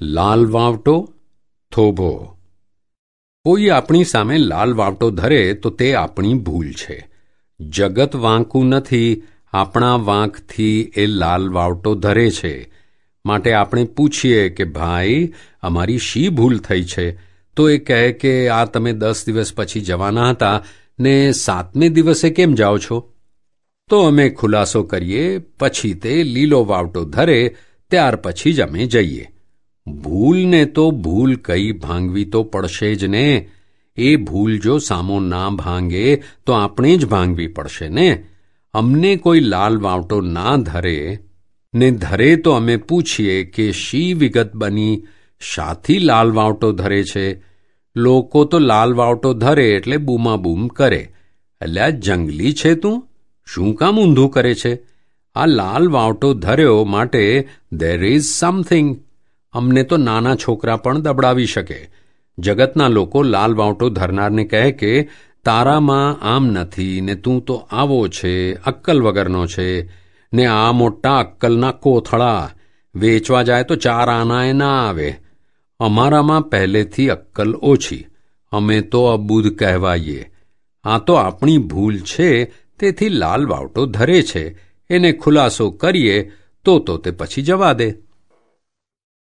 લાલ વાવટો થોભો. કોઈ આપણી સામે લાલ વાવટો ધરે તો તે આપણી ભૂલ છે. જગત વાંકું નથી, આપણા વાંકથી એ લાલ વાવટો ધરે છે. માટે આપણે પૂછીએ કે, ભાઈ, અમારી શી ભૂલ થઈ છે? તો એ કહે કે, આ તમે દસ દિવસ પછી જવાના હતા ને સાતમે દિવસે કેમ જાઓ છો? તો અમે ખુલાસો કરીએ, પછી તે લીલો વાવટો ધરે, ત્યાર પછી જ અમે જઈએ. ભૂલને તો ભૂલ કઈ ભાંગવી તો પડશે જ ને? એ ભૂલ જો સામો ના ભાંગે, તો આપણે જ ભાંગવી પડશે ને? અમને કોઈ લાલ વાવટો ના ધરે, ને ધરે તો અમે પૂછીએ કે શી વિગત બની? શાથી લાલ વાવટો ધરે છે. લોકો તો લાલ વાવટો ધરે એટલે બૂમાબૂમ કરે. એટલે આ જંગલી છે તું? શું કામ ઊંધું કરે છે? આ લાલ વાવટો ધર્યો માટે ધેર ઇઝ સમથિંગ અમને તો નાના છોકરા પણ દબડાવી શકે. જગતના લોકો લાલ વાવટો ધરનારને કહે કે તારામાં આમ નથી, ને તું તો આવો છે, અક્કલ વગરનો છે. ને આ મોટા અક્કલના કોથળા, વેચવા જાય તો ચાર આનાએ ના આવે. અમારામાં પહેલેથી અક્કલ ઓછી. અમે તો અબુધ કહેવાઈએ. આ તો આપણી ભૂલ છે, તેથી લાલ વાવટો ધરે છે. એને ખુલાસો કરીએ, તો તો તે પછી જવા દે.